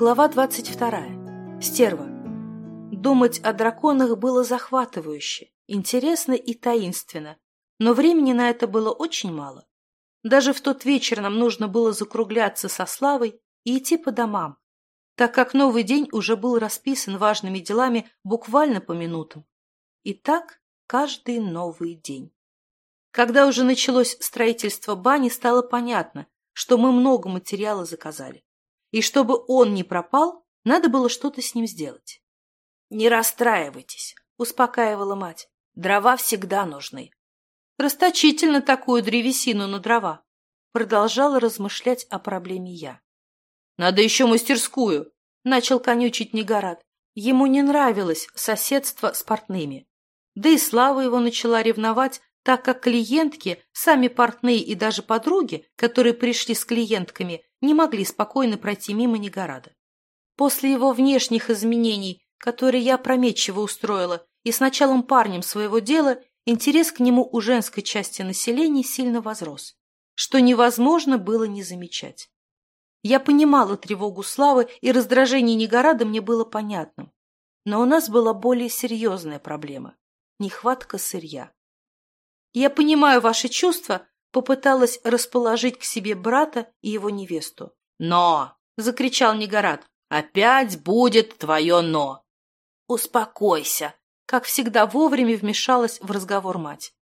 Глава 22. Стерва. Думать о драконах было захватывающе, интересно и таинственно, но времени на это было очень мало. Даже в тот вечер нам нужно было закругляться со Славой и идти по домам, так как новый день уже был расписан важными делами буквально по минутам. И так каждый новый день. Когда уже началось строительство бани, стало понятно, что мы много материала заказали. И чтобы он не пропал, надо было что-то с ним сделать. — Не расстраивайтесь, — успокаивала мать. — Дрова всегда нужны. — Расточительно такую древесину на дрова. Продолжала размышлять о проблеме я. — Надо еще мастерскую, — начал конючить Негорат. Ему не нравилось соседство с портными. Да и Слава его начала ревновать так как клиентки, сами портные и даже подруги, которые пришли с клиентками, не могли спокойно пройти мимо Негорада. После его внешних изменений, которые я опрометчиво устроила, и с началом парнем своего дела, интерес к нему у женской части населения сильно возрос, что невозможно было не замечать. Я понимала тревогу Славы, и раздражение Негорада мне было понятным. Но у нас была более серьезная проблема – нехватка сырья. Я понимаю ваши чувства, попыталась расположить к себе брата и его невесту. Но! закричал Негорат. Опять будет твое но! Успокойся! Как всегда вовремя вмешалась в разговор мать.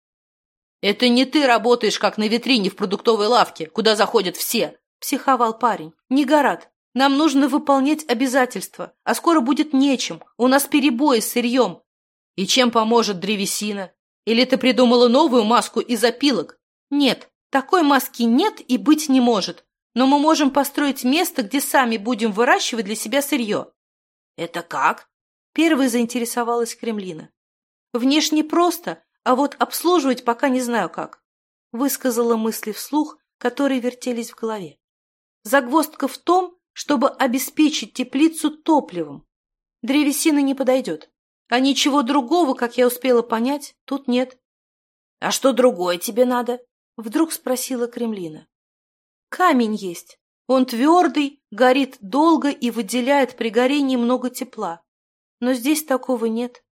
«Это не ты работаешь, как на витрине в продуктовой лавке, куда заходят все!» — психовал парень. «Негорат, нам нужно выполнять обязательства, а скоро будет нечем. У нас перебои с сырьем». «И чем поможет древесина? Или ты придумала новую маску из опилок? Нет, такой маски нет и быть не может. Но мы можем построить место, где сами будем выращивать для себя сырье. Это как? Первой заинтересовалась Кремлина. Внешне просто, а вот обслуживать пока не знаю как. Высказала мысли вслух, которые вертелись в голове. Загвоздка в том, чтобы обеспечить теплицу топливом. Древесина не подойдет. А ничего другого, как я успела понять, тут нет. — А что другое тебе надо? — вдруг спросила Кремлина. — Камень есть. Он твердый, горит долго и выделяет при горении много тепла. Но здесь такого нет.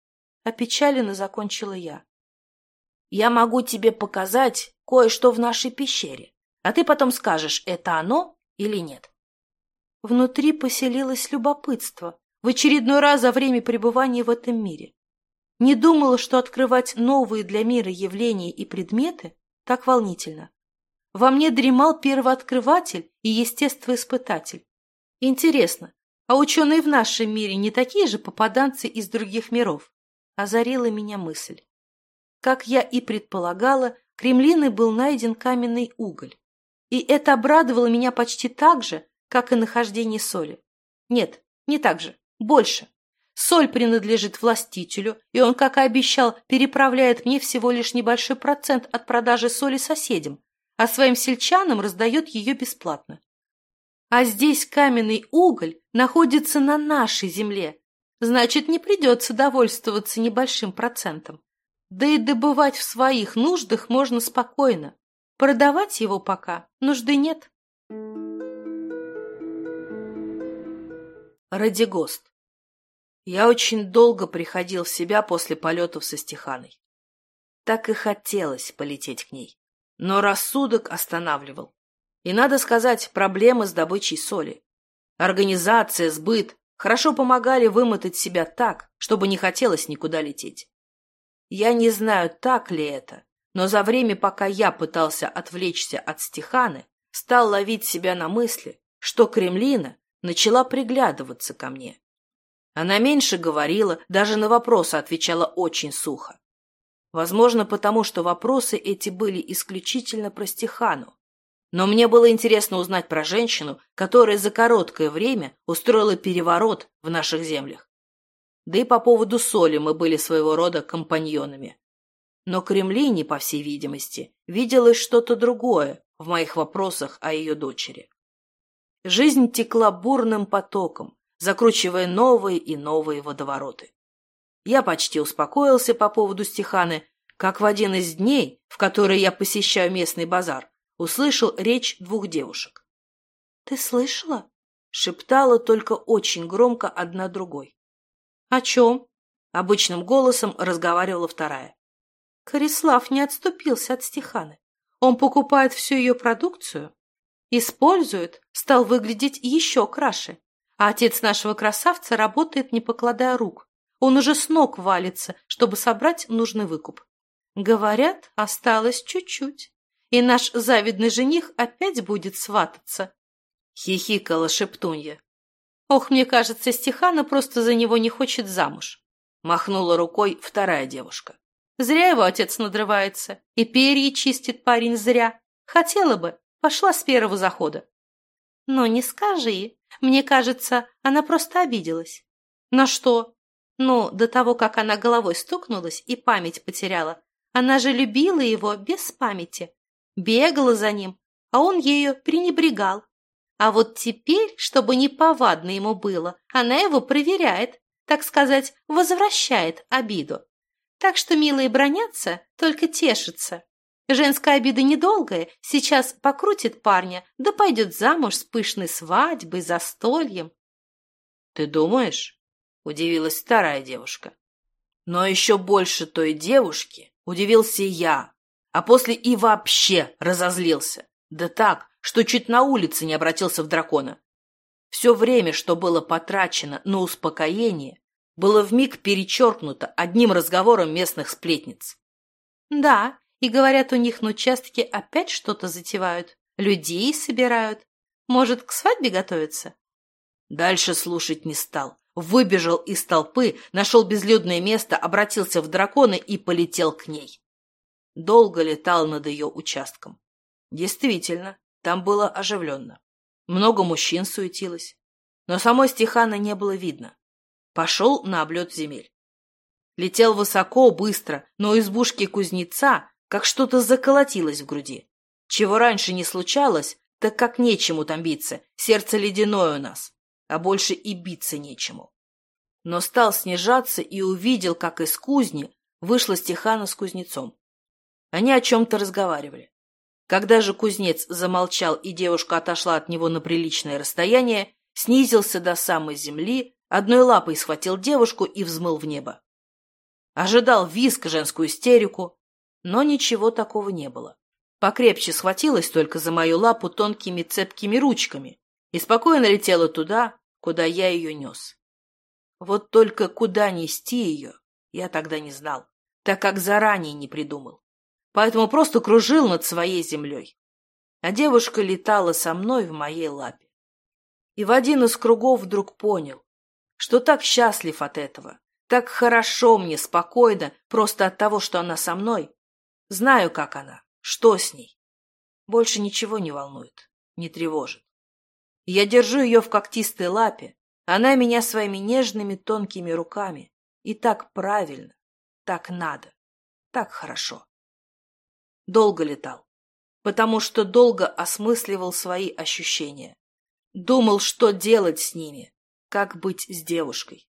Опечаленно закончила я. — Я могу тебе показать кое-что в нашей пещере, а ты потом скажешь, это оно или нет. Внутри поселилось любопытство, в очередной раз за время пребывания в этом мире. Не думала, что открывать новые для мира явления и предметы так волнительно. Во мне дремал первооткрыватель и естествоиспытатель. Интересно, а ученые в нашем мире не такие же попаданцы из других миров? Озарила меня мысль. Как я и предполагала, Кремлиной был найден каменный уголь. И это обрадовало меня почти так же, как и нахождение соли. Нет, не так же. Больше. Соль принадлежит властителю, и он, как и обещал, переправляет мне всего лишь небольшой процент от продажи соли соседям, а своим сельчанам раздает ее бесплатно. А здесь каменный уголь находится на нашей земле, значит, не придется довольствоваться небольшим процентом. Да и добывать в своих нуждах можно спокойно. Продавать его пока нужды нет. Радигост. Я очень долго приходил в себя после полетов со Стеханой. Так и хотелось полететь к ней. Но рассудок останавливал. И, надо сказать, проблемы с добычей соли. Организация, сбыт хорошо помогали вымотать себя так, чтобы не хотелось никуда лететь. Я не знаю, так ли это, но за время, пока я пытался отвлечься от Стеханы, стал ловить себя на мысли, что Кремлина начала приглядываться ко мне. Она меньше говорила, даже на вопросы отвечала очень сухо. Возможно, потому что вопросы эти были исключительно про Стехану. Но мне было интересно узнать про женщину, которая за короткое время устроила переворот в наших землях. Да и по поводу соли мы были своего рода компаньонами. Но Кремлине, по всей видимости, виделось что-то другое в моих вопросах о ее дочери. Жизнь текла бурным потоком, закручивая новые и новые водовороты. Я почти успокоился по поводу Стеханы, как в один из дней, в которые я посещаю местный базар, услышал речь двух девушек. — Ты слышала? — Шептала только очень громко одна другой. «О чем?» — обычным голосом разговаривала вторая. Корислав не отступился от Стеханы. Он покупает всю ее продукцию, использует, стал выглядеть еще краше. А отец нашего красавца работает, не покладая рук. Он уже с ног валится, чтобы собрать нужный выкуп. Говорят, осталось чуть-чуть, и наш завидный жених опять будет свататься. Хихикала шептунья. Ох, мне кажется, Стехана просто за него не хочет замуж. Махнула рукой вторая девушка. Зря его отец надрывается. И перья чистит парень зря. Хотела бы, пошла с первого захода. Но не скажи. Мне кажется, она просто обиделась. На что? Ну, до того, как она головой стукнулась и память потеряла, она же любила его без памяти, бегала за ним, а он ею пренебрегал. А вот теперь, чтобы неповадно ему было, она его проверяет, так сказать, возвращает обиду. Так что милые бронятся, только тешатся. Женская обида недолгая, сейчас покрутит парня, да пойдет замуж с пышной свадьбой, застольем. — Ты думаешь? — удивилась вторая девушка. Но еще больше той девушки удивился я, а после и вообще разозлился. Да так, что чуть на улице не обратился в дракона. Все время, что было потрачено на успокоение, было вмиг перечеркнуто одним разговором местных сплетниц. Да, и говорят, у них на участке опять что-то затевают. Людей собирают. Может, к свадьбе готовятся? Дальше слушать не стал. Выбежал из толпы, нашел безлюдное место, обратился в дракона и полетел к ней. Долго летал над ее участком. Действительно, там было оживленно. Много мужчин суетилось. Но самой Стехана не было видно. Пошел на облет земель. Летел высоко, быстро, но избушки кузнеца как что-то заколотилось в груди. Чего раньше не случалось, так как нечему там биться, сердце ледяное у нас, а больше и биться нечему. Но стал снижаться и увидел, как из кузни вышла Стехана с кузнецом. Они о чем-то разговаривали. Когда же кузнец замолчал и девушка отошла от него на приличное расстояние, снизился до самой земли, одной лапой схватил девушку и взмыл в небо. Ожидал виск, женскую истерику, но ничего такого не было. Покрепче схватилась только за мою лапу тонкими цепкими ручками и спокойно летела туда, куда я ее нес. Вот только куда нести ее, я тогда не знал, так как заранее не придумал. Поэтому просто кружил над своей землей. А девушка летала со мной в моей лапе. И в один из кругов вдруг понял, что так счастлив от этого, так хорошо мне, спокойно, просто от того, что она со мной, Знаю, как она, что с ней. Больше ничего не волнует, не тревожит. Я держу ее в когтистой лапе, она меня своими нежными тонкими руками. И так правильно, так надо, так хорошо. Долго летал, потому что долго осмысливал свои ощущения. Думал, что делать с ними, как быть с девушкой.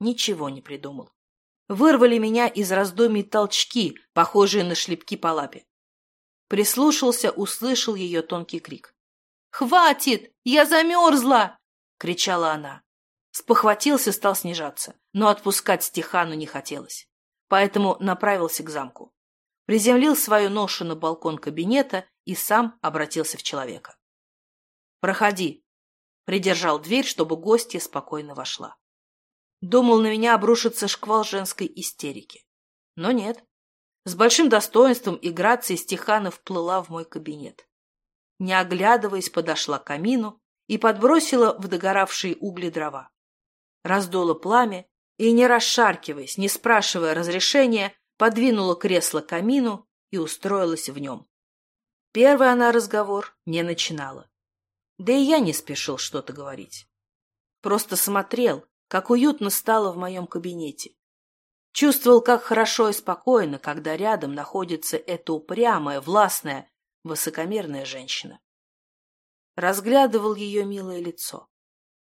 Ничего не придумал вырвали меня из раздумий толчки, похожие на шлепки по лапе. Прислушался, услышал ее тонкий крик. «Хватит! Я замерзла!» — кричала она. Спохватился, стал снижаться, но отпускать Стехану не хотелось. Поэтому направился к замку. Приземлил свою ношу на балкон кабинета и сам обратился в человека. «Проходи!» — придержал дверь, чтобы гостья спокойно вошла. Думал, на меня обрушится шквал женской истерики. Но нет. С большим достоинством и грацией Стехана вплыла в мой кабинет. Не оглядываясь, подошла к камину и подбросила в догоравшие угли дрова. Раздула пламя и, не расшаркиваясь, не спрашивая разрешения, подвинула кресло к камину и устроилась в нем. Первый она разговор не начинала. Да и я не спешил что-то говорить. Просто смотрел, как уютно стало в моем кабинете. Чувствовал, как хорошо и спокойно, когда рядом находится эта упрямая, властная, высокомерная женщина. Разглядывал ее милое лицо.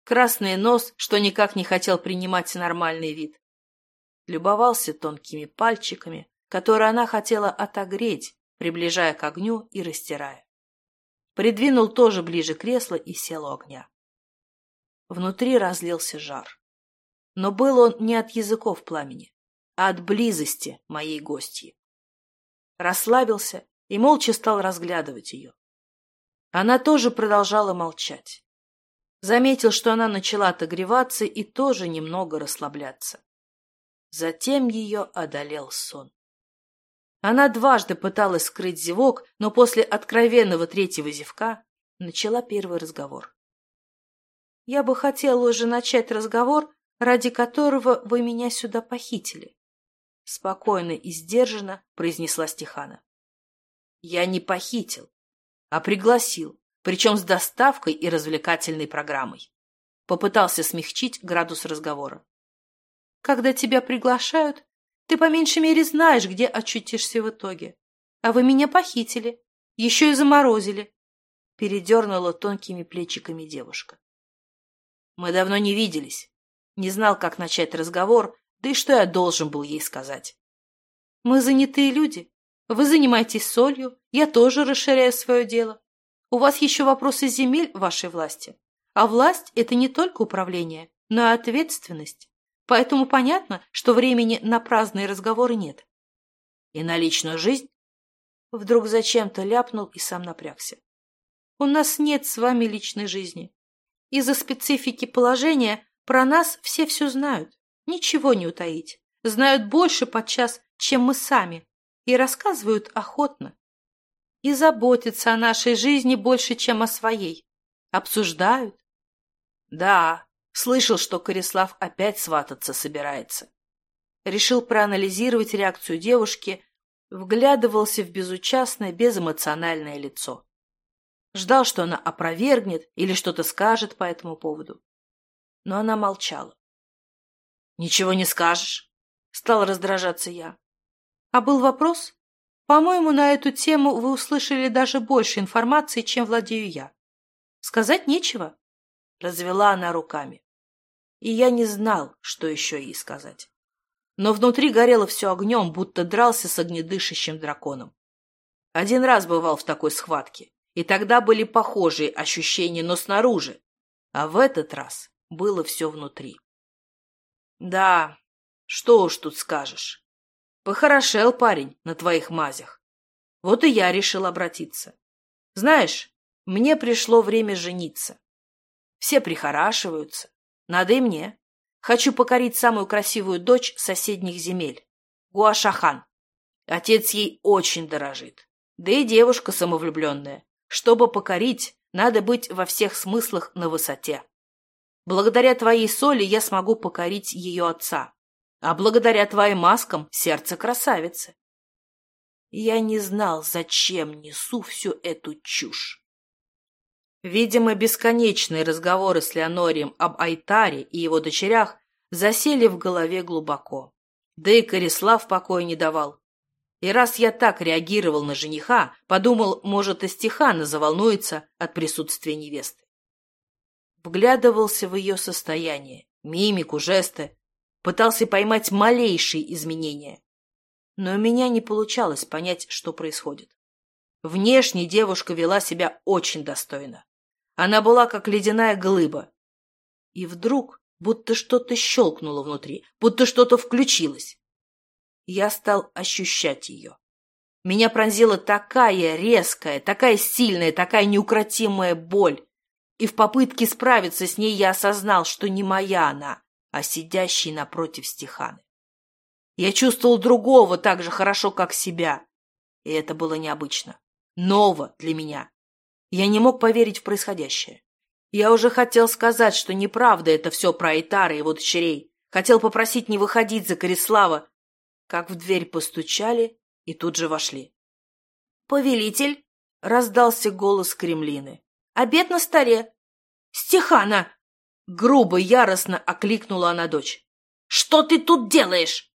Красный нос, что никак не хотел принимать нормальный вид. Любовался тонкими пальчиками, которые она хотела отогреть, приближая к огню и растирая. Придвинул тоже ближе кресло и сел у огня. Внутри разлился жар. Но был он не от языков пламени, а от близости моей гостьи. Расслабился и молча стал разглядывать ее. Она тоже продолжала молчать. Заметил, что она начала отогреваться и тоже немного расслабляться. Затем ее одолел сон. Она дважды пыталась скрыть зевок, но после откровенного третьего зевка начала первый разговор. «Я бы хотела уже начать разговор, ради которого вы меня сюда похитили», — спокойно и сдержанно произнесла Стехана. «Я не похитил, а пригласил, причем с доставкой и развлекательной программой». Попытался смягчить градус разговора. «Когда тебя приглашают, ты по меньшей мере знаешь, где очутишься в итоге. А вы меня похитили, еще и заморозили. Передернула тонкими плечиками девушка. Мы давно не виделись. Не знал, как начать разговор, да и что я должен был ей сказать. Мы занятые люди. Вы занимаетесь солью, я тоже расширяю свое дело. У вас еще вопросы земель вашей власти. А власть – это не только управление, но и ответственность. Поэтому понятно, что времени на праздные разговоры нет. И на личную жизнь? Вдруг зачем-то ляпнул и сам напрягся. У нас нет с вами личной жизни. Из-за специфики положения про нас все все знают. Ничего не утаить. Знают больше подчас, чем мы сами. И рассказывают охотно. И заботятся о нашей жизни больше, чем о своей. Обсуждают. Да, Слышал, что Корислав опять свататься собирается. Решил проанализировать реакцию девушки, вглядывался в безучастное, безэмоциональное лицо. Ждал, что она опровергнет или что-то скажет по этому поводу. Но она молчала. «Ничего не скажешь?» — стал раздражаться я. «А был вопрос? По-моему, на эту тему вы услышали даже больше информации, чем владею я. Сказать нечего?» Развела она руками. И я не знал, что еще ей сказать. Но внутри горело все огнем, будто дрался с огнедышащим драконом. Один раз бывал в такой схватке, и тогда были похожие ощущения, но снаружи. А в этот раз было все внутри. Да, что уж тут скажешь. Похорошел парень на твоих мазях. Вот и я решил обратиться. Знаешь, мне пришло время жениться. Все прихорашиваются. Надо и мне. Хочу покорить самую красивую дочь соседних земель. Гуашахан. Отец ей очень дорожит. Да и девушка самовлюбленная. Чтобы покорить, надо быть во всех смыслах на высоте. Благодаря твоей соли я смогу покорить ее отца. А благодаря твоим маскам сердце красавицы. Я не знал, зачем несу всю эту чушь. Видимо, бесконечные разговоры с Леонорием об Айтаре и его дочерях засели в голове глубоко. Да и Корислав покоя не давал. И раз я так реагировал на жениха, подумал, может, и Стехана заволнуется от присутствия невесты. Вглядывался в ее состояние, мимику, жесты, пытался поймать малейшие изменения. Но у меня не получалось понять, что происходит. Внешне девушка вела себя очень достойно. Она была как ледяная глыба. И вдруг будто что-то щелкнуло внутри, будто что-то включилось. Я стал ощущать ее. Меня пронзила такая резкая, такая сильная, такая неукротимая боль. И в попытке справиться с ней я осознал, что не моя она, а сидящий напротив Стеханы. Я чувствовал другого так же хорошо, как себя. И это было необычно. Ново для меня. Я не мог поверить в происходящее. Я уже хотел сказать, что неправда это все про Айтара и его дочерей. Хотел попросить не выходить за Корислава, как в дверь постучали и тут же вошли. «Повелитель!» — раздался голос Кремлины. «Обед на столе!» «Стехана!» — грубо, яростно окликнула она дочь. «Что ты тут делаешь?»